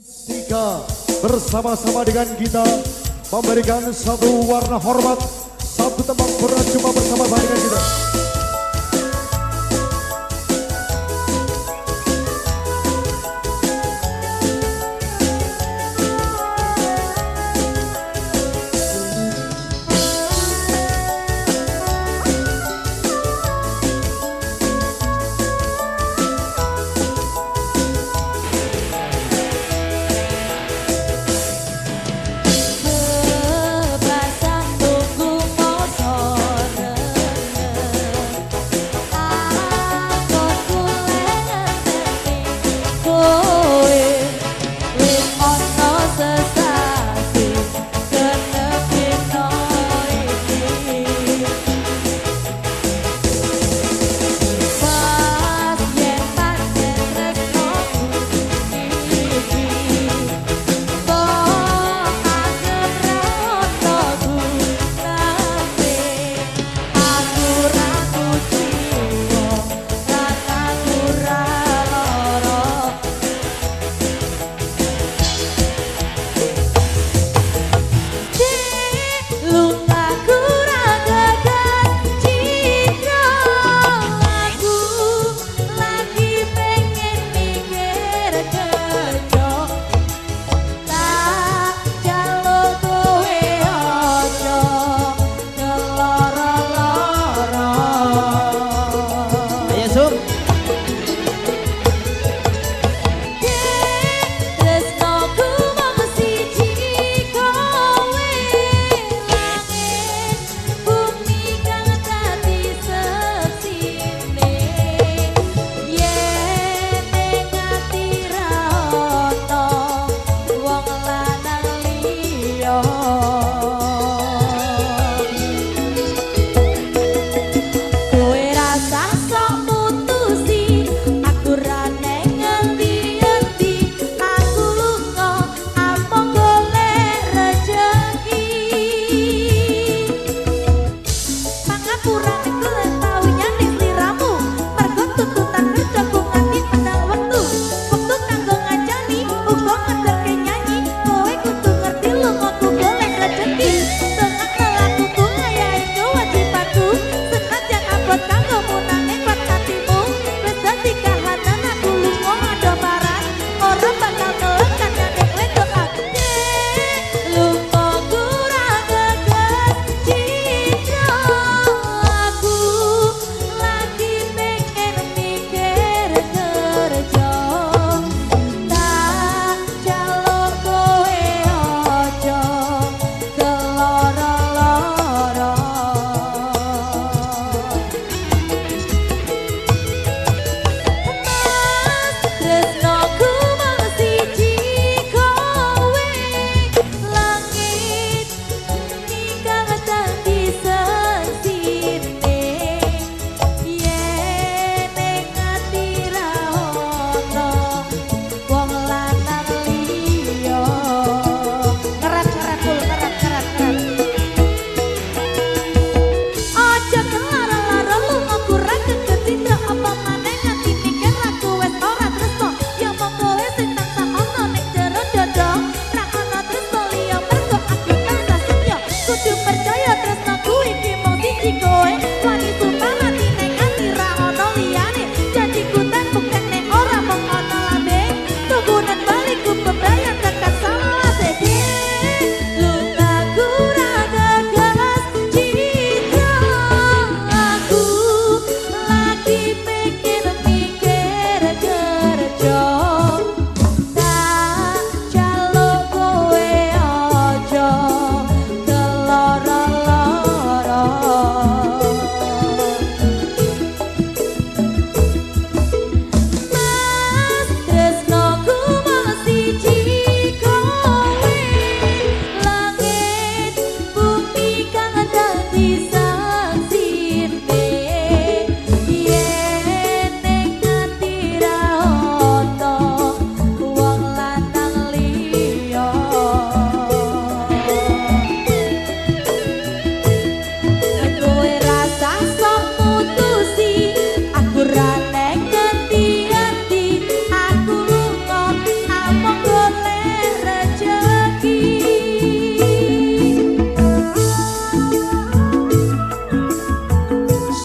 Tiga bersama-sama dengan kita memberikan satu warna hormat, satu tempat berjumpa bersama dengan kita.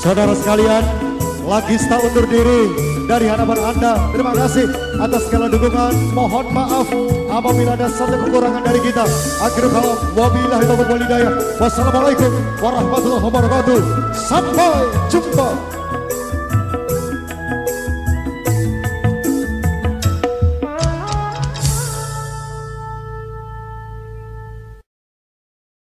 Saudara sekalian, lagi tak undur diri dari hadapan Anda. Terima kasih atas segala dukungan. Mohon maaf apabila ada satu kekurangan dari kita. Akhir kalam, wabillahi taufiq walhidayah. Wassalamualaikum warahmatullahi wabarakatuh. Sampai jumpa.